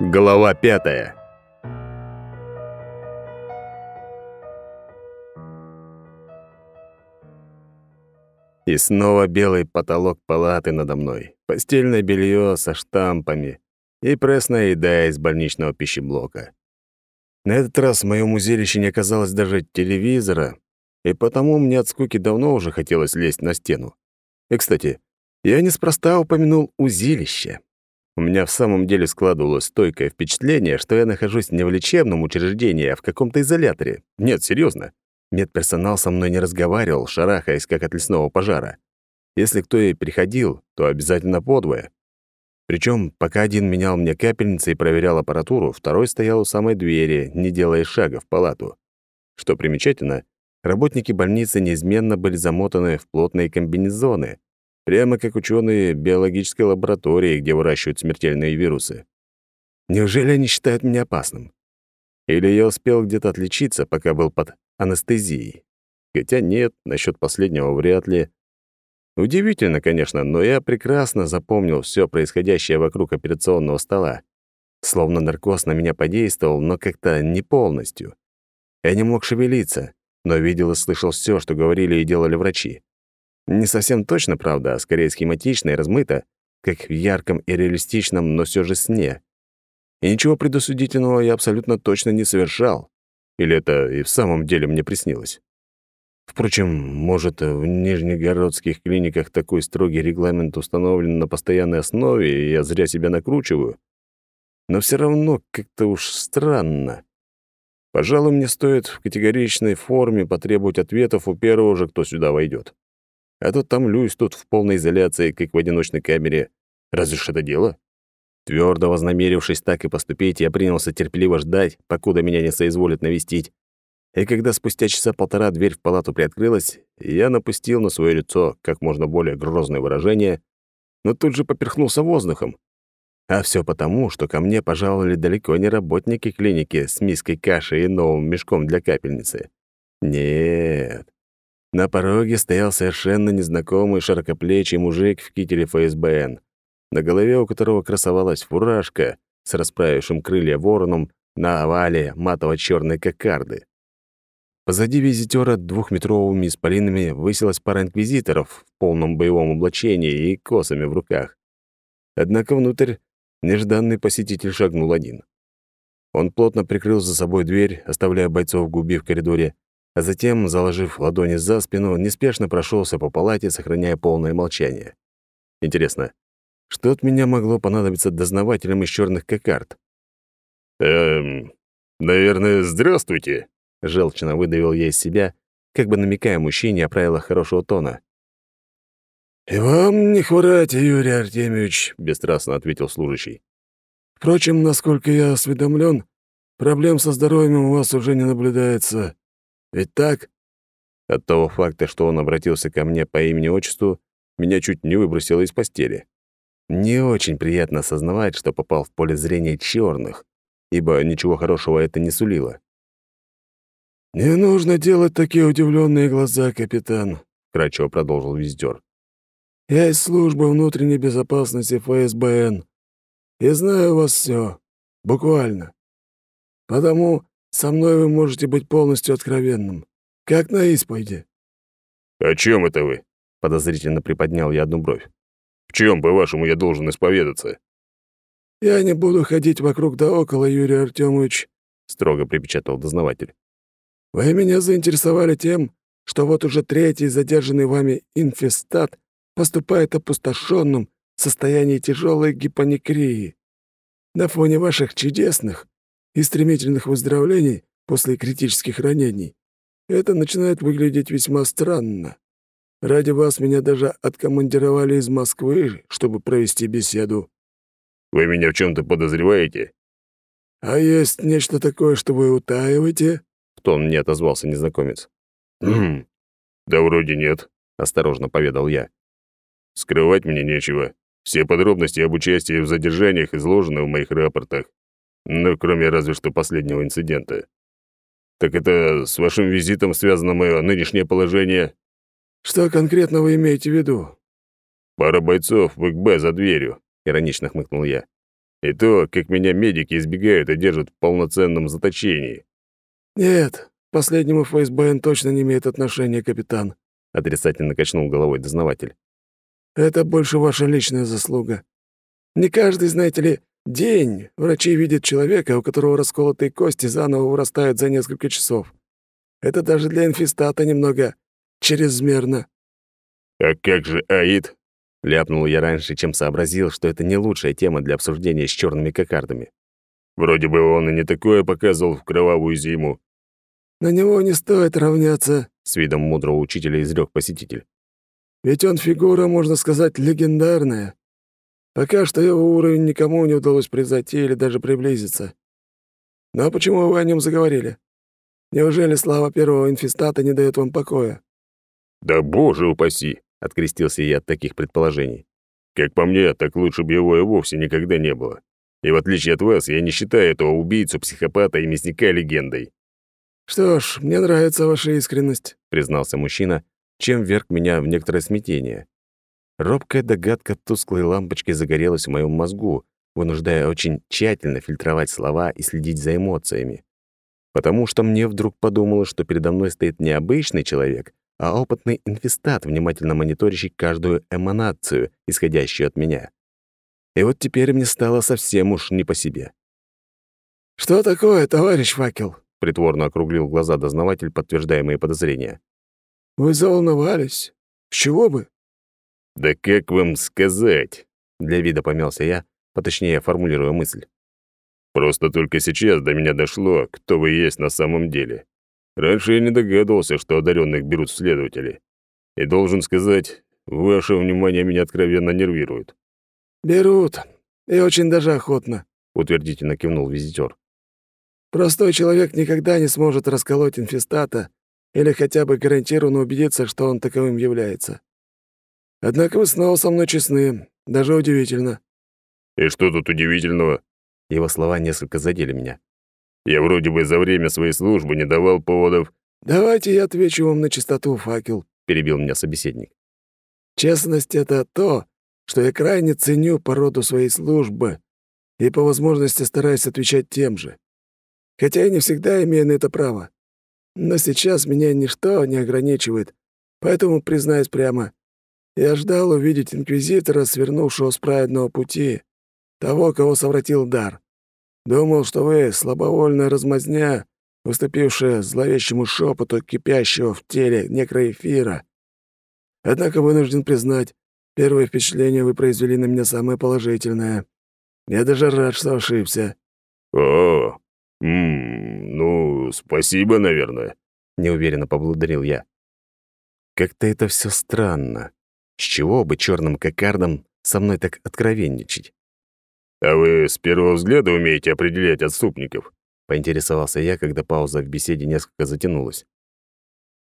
Глава пятая. И снова белый потолок палаты надо мной, постельное белье со штампами и пресная еда из больничного пищеблока. На этот раз в моем узилище не оказалось даже телевизора, и потому мне от скуки давно уже хотелось лезть на стену. И, кстати, я неспроста упомянул узилище. У меня в самом деле складывалось стойкое впечатление, что я нахожусь не в лечебном учреждении, а в каком-то изоляторе. Нет, серьезно. Медперсонал со мной не разговаривал, шарахаясь, как от лесного пожара. Если кто и приходил, то обязательно подвое. Причем, пока один менял мне капельницы и проверял аппаратуру, второй стоял у самой двери, не делая шага в палату. Что примечательно, работники больницы неизменно были замотаны в плотные комбинезоны, Прямо как ученые биологической лаборатории, где выращивают смертельные вирусы. Неужели они считают меня опасным? Или я успел где-то отличиться, пока был под анестезией? Хотя нет, насчет последнего вряд ли. Удивительно, конечно, но я прекрасно запомнил все происходящее вокруг операционного стола. Словно наркоз на меня подействовал, но как-то не полностью. Я не мог шевелиться, но видел и слышал все, что говорили и делали врачи. Не совсем точно, правда, а скорее схематично и размыто, как в ярком и реалистичном, но все же сне. И ничего предосудительного я абсолютно точно не совершал. Или это и в самом деле мне приснилось? Впрочем, может, в нижнегородских клиниках такой строгий регламент установлен на постоянной основе, и я зря себя накручиваю. Но все равно как-то уж странно. Пожалуй, мне стоит в категоричной форме потребовать ответов у первого же, кто сюда войдет. А то томлюсь тут в полной изоляции, как в одиночной камере. Разве ж это дело? Твердо вознамерившись так и поступить, я принялся терпеливо ждать, покуда меня не соизволят навестить. И когда спустя часа полтора дверь в палату приоткрылась, я напустил на свое лицо как можно более грозное выражение, но тут же поперхнулся воздухом. А все потому, что ко мне пожаловали далеко не работники клиники с миской каши и новым мешком для капельницы. Нет, на пороге стоял совершенно незнакомый широкоплечий мужик в кителе ФСБН, на голове у которого красовалась фуражка с расправившим крылья вороном на овале матово черной кокарды. Позади визитера двухметровыми исполинами высилась пара инквизиторов в полном боевом облачении и косами в руках. Однако внутрь нежданный посетитель шагнул один. Он плотно прикрыл за собой дверь, оставляя бойцов губи в коридоре, затем, заложив ладони за спину, неспешно прошелся по палате, сохраняя полное молчание. Интересно, что от меня могло понадобиться дознавателям из черных кокард? «Эм, наверное, здравствуйте», — желчно выдавил я из себя, как бы намекая мужчине о правилах хорошего тона. «И вам не хворайте, Юрий Артемьевич», — бесстрастно ответил служащий. «Впрочем, насколько я осведомлен, проблем со здоровьем у вас уже не наблюдается. Ведь так?» От того факта, что он обратился ко мне по имени-отчеству, меня чуть не выбросило из постели. Не очень приятно осознавать, что попал в поле зрения черных, ибо ничего хорошего это не сулило. «Не нужно делать такие удивленные глаза, капитан», — кратчево продолжил виздер. «Я из службы внутренней безопасности ФСБН и знаю вас все, буквально. Потому со мной вы можете быть полностью откровенным, как на исповеди». «О чем это вы?» — подозрительно приподнял я одну бровь. «В чем, по-вашему, я должен исповедаться?» «Я не буду ходить вокруг да около, Юрий Артемович», — строго припечатал дознаватель. «Вы меня заинтересовали тем, что вот уже третий задержанный вами инфестат поступает опустошенным в состоянии тяжелой гипонекрии. На фоне ваших чудесных, и стремительных выздоровлений после критических ранений, это начинает выглядеть весьма странно. Ради вас меня даже откомандировали из Москвы, чтобы провести беседу». «Вы меня в чем то подозреваете?» «А есть нечто такое, что вы утаиваете?» — в тон не отозвался незнакомец. «Хм, да вроде нет», — осторожно поведал я. «Скрывать мне нечего. Все подробности об участии в задержаниях изложены в моих рапортах. Ну, кроме разве что последнего инцидента. Так это с вашим визитом связано мое нынешнее положение? Что конкретно вы имеете в виду? Пара бойцов в ИКБ за дверью, иронично хмыкнул я. И то, как меня медики избегают и держат в полноценном заточении. «Нет, последнему ФСБН точно не имеет отношения, капитан», — отрицательно качнул головой дознаватель. «Это больше ваша личная заслуга. Не каждый, знаете ли, день врачи видят человека, у которого расколотые кости заново вырастают за несколько часов. Это даже для инфестата немного чрезмерно». «А как же Аид?» — ляпнул я раньше, чем сообразил, что это не лучшая тема для обсуждения с черными кокардами. Вроде бы он и не такое показывал в кровавую зиму. «На него не стоит равняться», — с видом мудрого учителя изрек посетитель. «Ведь он фигура, можно сказать, легендарная. Пока что его уровень никому не удалось превзойти или даже приблизиться. Но почему вы о нем заговорили? Неужели слава первого инфестата не дает вам покоя?» «Да боже упаси!» — открестился я от таких предположений. «Как по мне, так лучше бы его и вовсе никогда не было. И в отличие от вас, я не считаю этого убийцу, психопата и мясника легендой». «Что ж, мне нравится ваша искренность», — признался мужчина, чем вверг меня в некоторое смятение. Робкая догадка тусклой лампочки загорелась в моем мозгу, вынуждая очень тщательно фильтровать слова и следить за эмоциями. Потому что мне вдруг подумалось, что передо мной стоит не обычный человек, а опытный инфестат, внимательно мониторящий каждую эманацию, исходящую от меня. И вот теперь мне стало совсем уж не по себе. «Что такое, товарищ Факел?» — притворно округлил глаза дознаватель, подтверждая мои подозрения. «Вы заволновались. С чего бы?» «Да как вам сказать?» — для вида помялся я, поточнее формулируя мысль. «Просто только сейчас до меня дошло, кто вы есть на самом деле. Раньше я не догадывался, что одаренных берут следователи. И должен сказать, ваше внимание меня откровенно нервирует. «Берут. И очень даже охотно», — утвердительно кивнул визитер. «Простой человек никогда не сможет расколоть инфестата или хотя бы гарантированно убедиться, что он таковым является. Однако вы снова со мной честны, даже удивительно». «И что тут удивительного?» Его слова несколько задели меня. «Я вроде бы за время своей службы не давал поводов...» «Давайте я отвечу вам на чистоту, факел», — перебил меня собеседник. «Честность — это то, что я крайне ценю по роду своей службы и по возможности стараюсь отвечать тем же. Хотя и не всегда имею на это право. Но сейчас меня ничто не ограничивает, поэтому, признаюсь прямо, я ждал увидеть инквизитора, свернувшего с праведного пути, того, кого совратил дар. Думал, что вы слабовольная размазня, выступившая зловещему шепоту кипящего в теле некроэфира. Однако вынужден признать, Первое впечатление вы произвели на меня самое положительное. Я даже рад, что ошибся». «О, м ну, спасибо, наверное», — неуверенно поблагодарил я. «Как-то это все странно. С чего бы черным кокардам со мной так откровенничать?» «А вы с первого взгляда умеете определять отступников?» — поинтересовался я, когда пауза в беседе несколько затянулась.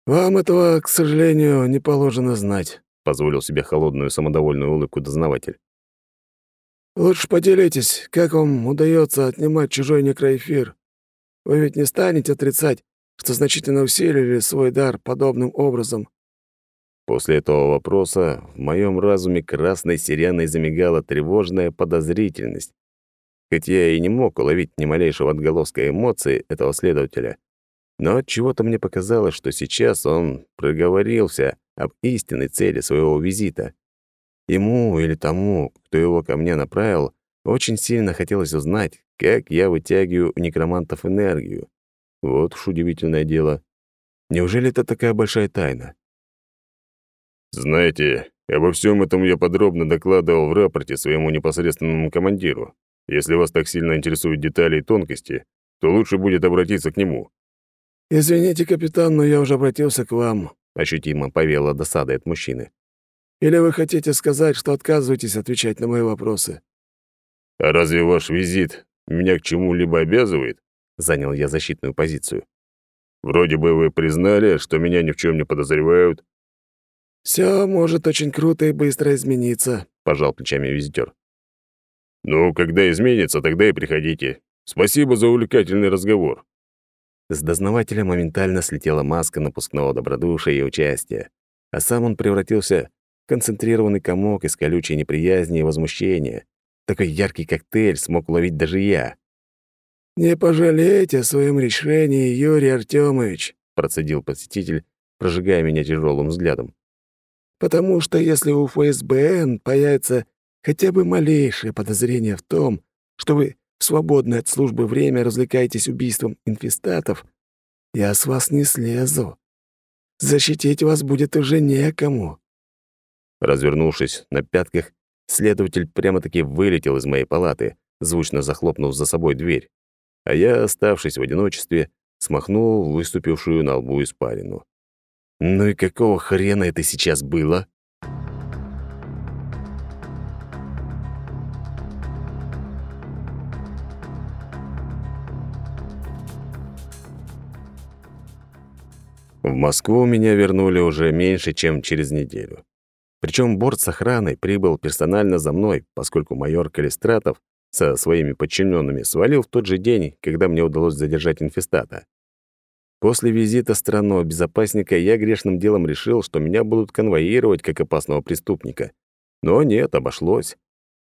«Вам этого, к сожалению, не положено знать», — позволил себе холодную самодовольную улыбку дознаватель. «Лучше поделитесь, как вам удается отнимать чужой некроэфир. Вы ведь не станете отрицать, что значительно усилили свой дар подобным образом». После этого вопроса в моем разуме красной сиреной замигала тревожная подозрительность. Хоть я и не мог уловить ни малейшего отголоска эмоций этого следователя, но от чего то мне показалось, что сейчас он проговорился об истинной цели своего визита. Ему или тому, кто его ко мне направил, очень сильно хотелось узнать, как я вытягиваю у некромантов энергию. Вот уж удивительное дело. Неужели это такая большая тайна? Знаете, обо всем этом я подробно докладывал в рапорте своему непосредственному командиру. Если вас так сильно интересуют детали и тонкости, то лучше будет обратиться к нему. «Извините, капитан, но я уже обратился к вам», — ощутимо повела досадой от мужчины. «Или вы хотите сказать, что отказываетесь отвечать на мои вопросы?» «А разве ваш визит меня к чему-либо обязывает?» — занял я защитную позицию. «Вроде бы вы признали, что меня ни в чем не подозревают». «Все может очень круто и быстро измениться», — пожал плечами визитер. «Ну, когда изменится, тогда и приходите. Спасибо за увлекательный разговор». С дознавателя моментально слетела маска напускного добродушия и участия, а сам он превратился в концентрированный комок из колючей неприязни и возмущения. такой яркий коктейль смог уловить даже я. «Не пожалейте о своем решении, Юрий Артемович», — процедил посетитель, прожигая меня тяжелым взглядом. «Потому что если у ФСБН появится хотя бы малейшее подозрение в том, что вы в свободное от службы время развлекаетесь убийством инфестатов, я с вас не слезу. Защитить вас будет уже некому». Развернувшись на пятках, следователь прямо-таки вылетел из моей палаты, звучно захлопнув за собой дверь а я, оставшись в одиночестве, смахнул выступившую на лбу испарину. «Ну и какого хрена это сейчас было?» В Москву меня вернули уже меньше, чем через неделю. Причем борт с охраной прибыл персонально за мной, поскольку майор Калистратов со своими подчиненными свалил в тот же день, когда мне удалось задержать инфестата. После визита странного безопасника я грешным делом решил, что меня будут конвоировать как опасного преступника. Но нет, обошлось.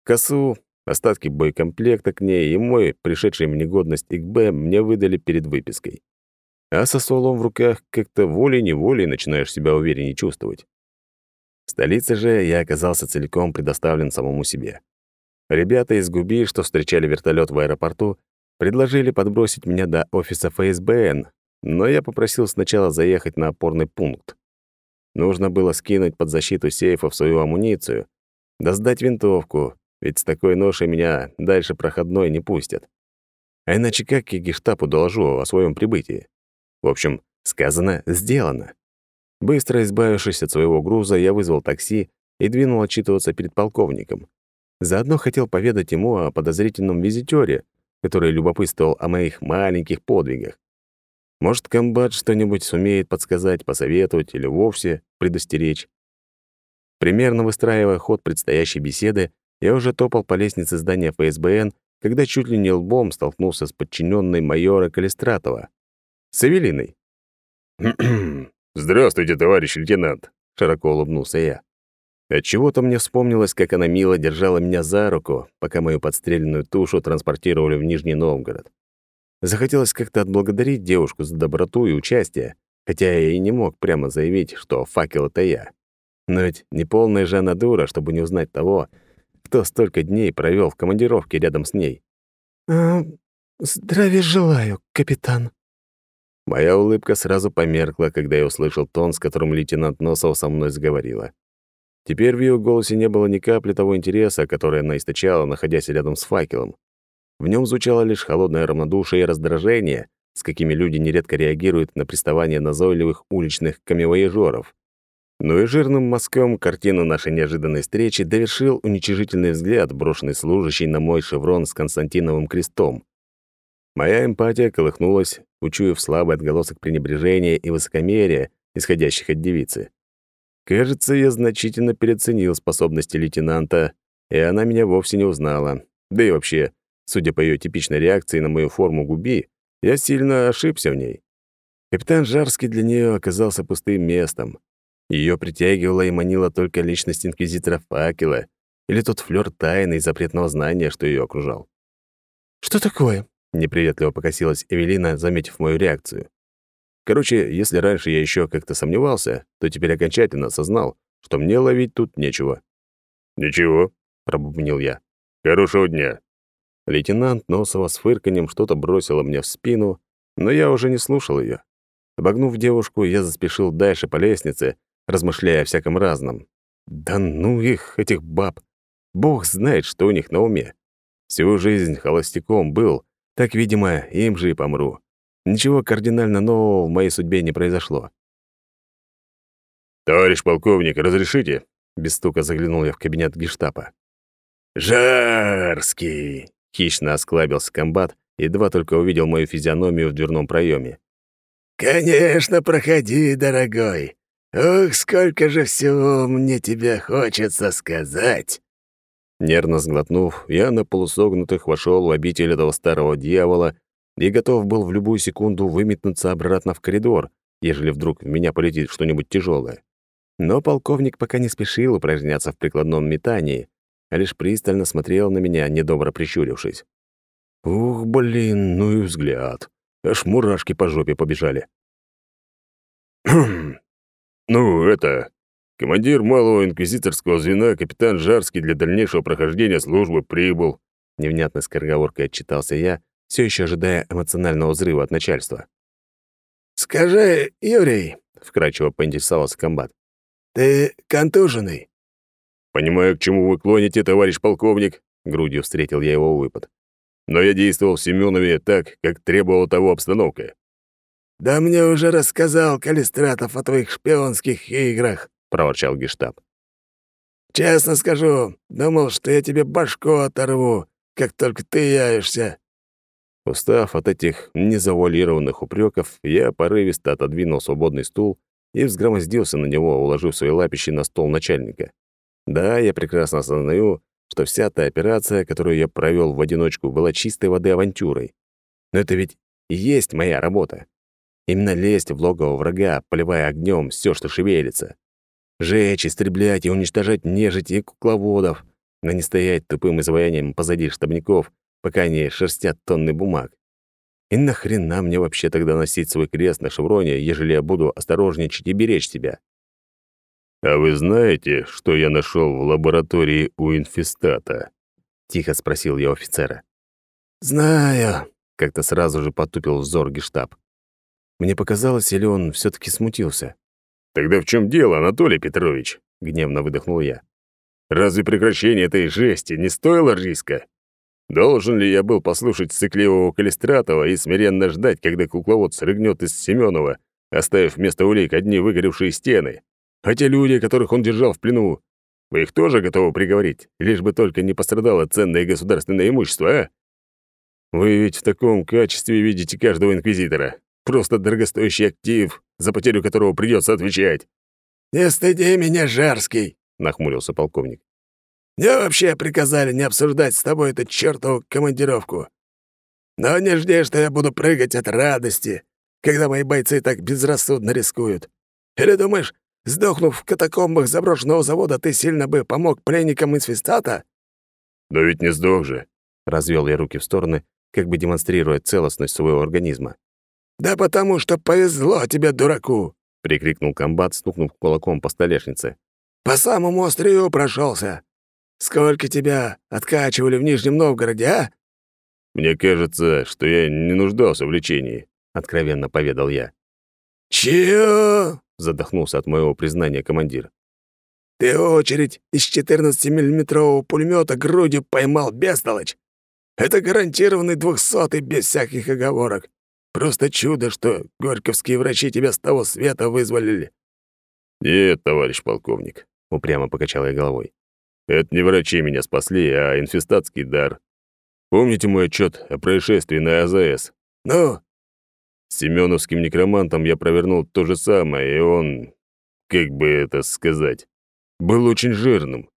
Косу, остатки боекомплекта к ней и мой, пришедший в негодность ИКБ, мне выдали перед выпиской. А со стволом в руках как-то волей-неволей начинаешь себя увереннее чувствовать. В столице же я оказался целиком предоставлен самому себе. Ребята из Губи, что встречали вертолет в аэропорту, предложили подбросить меня до офиса ФСБН, но я попросил сначала заехать на опорный пункт. Нужно было скинуть под защиту сейфов свою амуницию, да сдать винтовку, ведь с такой ношей меня дальше проходной не пустят. А иначе как я гештапу доложу о своем прибытии? В общем, сказано, сделано. Быстро избавившись от своего груза, я вызвал такси и двинул отчитываться перед полковником. Заодно хотел поведать ему о подозрительном визитёре, который любопытствовал о моих маленьких подвигах. Может, комбат что-нибудь сумеет подсказать, посоветовать или вовсе предостеречь. Примерно выстраивая ход предстоящей беседы, я уже топал по лестнице здания ФСБН, когда чуть ли не лбом столкнулся с подчиненной майора Калистратова. С Эвелиной. «Здравствуйте, товарищ лейтенант», — широко улыбнулся я. Отчего-то мне вспомнилось, как она мило держала меня за руку, пока мою подстреленную тушу транспортировали в Нижний Новгород. Захотелось как-то отблагодарить девушку за доброту и участие, хотя я и не мог прямо заявить, что факел — это я. Но ведь не полная же она дура, чтобы не узнать того, кто столько дней провел в командировке рядом с ней. «А, «Здравия желаю, капитан». Моя улыбка сразу померкла, когда я услышал тон, с которым лейтенант Носов со мной заговорила. Теперь в ее голосе не было ни капли того интереса, который она источала, находясь рядом с факелом. В нем звучало лишь холодное равнодушие и раздражение, с какими люди нередко реагируют на приставание назойливых уличных камевояжеров. Ну и жирным мазком картину нашей неожиданной встречи довершил уничижительный взгляд, брошенный служащий на мой шеврон с Константиновым крестом. Моя эмпатия колыхнулась, учуяв слабый отголосок пренебрежения и высокомерия, исходящих от девицы. Кажется, я значительно переоценил способности лейтенанта, и она меня вовсе не узнала. Да и вообще, судя по ее типичной реакции на мою форму губи, я сильно ошибся в ней. Капитан Жарский для нее оказался пустым местом. Ее притягивала и манила только личность инквизитора Факела или тот флёр тайны и запретного знания, что ее окружал. «Что такое?» — неприветливо покосилась Эвелина, заметив мою реакцию. Короче, если раньше я еще как-то сомневался, то теперь окончательно осознал, что мне ловить тут нечего. «Ничего», — пробубнил я. «Хорошего дня». Лейтенант Носова с фырканьем что-то бросила мне в спину, но я уже не слушал ее. Обогнув девушку, я заспешил дальше по лестнице, размышляя о всяком разном. Да ну их, этих баб! Бог знает, что у них на уме. Всю жизнь холостяком был, так, видимо, им же и помру. Ничего кардинально нового в моей судьбе не произошло. «Товарищ полковник, разрешите?» Без стука заглянул я в кабинет гештапа. «Жарский!» — хищно осклабился комбат, едва только увидел мою физиономию в дверном проеме. «Конечно, проходи, дорогой. Ох, сколько же всего мне тебе хочется сказать!» Нервно сглотнув, я на полусогнутых вошел в обитель этого старого дьявола и готов был в любую секунду выметнуться обратно в коридор, ежели вдруг в меня полетит что-нибудь тяжелое. Но полковник пока не спешил упражняться в прикладном метании, а лишь пристально смотрел на меня, недобро прищурившись. Ух, блин, ну и взгляд. Аж мурашки по жопе побежали. «Ну, это... Командир малого инквизиторского звена капитан Жарский для дальнейшего прохождения службы прибыл», невнятно скороговоркой отчитался я, все еще ожидая эмоционального взрыва от начальства. «Скажи, Юрий», — вкрадчиво поинтересовался комбат, — «ты контуженный?» «Понимаю, к чему вы клоните, товарищ полковник», — грудью встретил я его выпад. «Но я действовал в Семенове так, как требовала того обстановка». «Да мне уже рассказал Калистратов о твоих шпионских играх», — проворчал гештаб. «Честно скажу, думал, что я тебе башку оторву, как только ты явишься. Устав от этих незавуалированных упреков, я порывисто отодвинул свободный стул и взгромоздился на него, уложив свои лапищи на стол начальника. Да, я прекрасно осознаю, что вся та операция, которую я провел в одиночку, была чистой воды авантюрой. Но это ведь и есть моя работа. Именно лезть в логово врага, поливая огнем все, что шевелится. Жечь, истреблять и уничтожать нежить и кукловодов, но не стоять тупым изваянием позади штабников пока они шерстят тонны бумаг. И нахрена мне вообще тогда носить свой крест на шевроне, ежели я буду осторожничать и беречь себя? «А вы знаете, что я нашел в лаборатории у инфестата?» — тихо спросил я офицера. «Знаю», — как-то сразу же потупил взор гештаб. Мне показалось, или он все таки смутился. «Тогда в чем дело, Анатолий Петрович?» — гневно выдохнул я. «Разве прекращение этой жести не стоило риска?» Должен ли я был послушать сыкливого Калистратова и смиренно ждать, когда кукловод срыгнет из Семенова, оставив вместо улик одни выгоревшие стены? А те люди, которых он держал в плену, вы их тоже готовы приговорить, лишь бы только не пострадало ценное государственное имущество, а? Вы ведь в таком качестве видите каждого инквизитора. Просто дорогостоящий актив, за потерю которого придется отвечать. «Не стыди меня, Жарский!» — нахмурился полковник. Мне вообще приказали не обсуждать с тобой эту чертову командировку. Но не жди, что я буду прыгать от радости, когда мои бойцы так безрассудно рискуют. Или думаешь, сдохнув в катакомбах заброшенного завода, ты сильно бы помог пленникам из Фистата? «Да ведь не сдох же», — развел я руки в стороны, как бы демонстрируя целостность своего организма. «Да потому что повезло тебе, дураку!» — прикрикнул комбат, стукнув кулаком по столешнице. «По самому острию прошелся. Сколько тебя откачивали в Нижнем Новгороде, а?» «Мне кажется, что я не нуждался в лечении», — откровенно поведал я. «Чего?» — задохнулся от моего признания командир. «Ты очередь из 14-миллиметрового пулемета грудью поймал, бестолочь! Это гарантированный двухсотый без всяких оговорок. Просто чудо, что горьковские врачи тебя с того света вызволили». «Нет, товарищ полковник», — упрямо покачал я головой. Это не врачи меня спасли, а инфестатский дар. Помните мой отчет о происшествии на АЗС? Ну? С семеновским некромантом я провернул то же самое, и он, как бы это сказать, был очень жирным.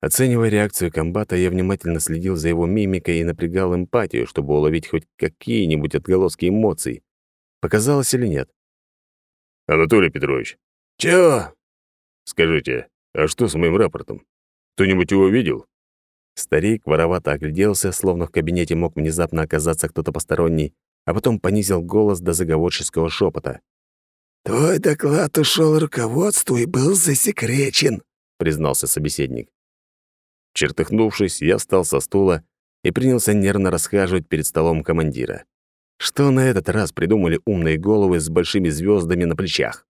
Оценивая реакцию комбата, я внимательно следил за его мимикой и напрягал эмпатию, чтобы уловить хоть какие-нибудь отголоски эмоций. Показалось или нет? «Анатолий Петрович». «Чего?» «Скажите, а что с моим рапортом? Кто-нибудь его видел?» Старик воровато огляделся, словно в кабинете мог внезапно оказаться кто-то посторонний, а потом понизил голос до заговорческого шепота. «Твой доклад ушел руководству и был засекречен», — признался собеседник. Чертыхнувшись, я встал со стула и принялся нервно расхаживать перед столом командира. Что на этот раз придумали умные головы с большими звездами на плечах?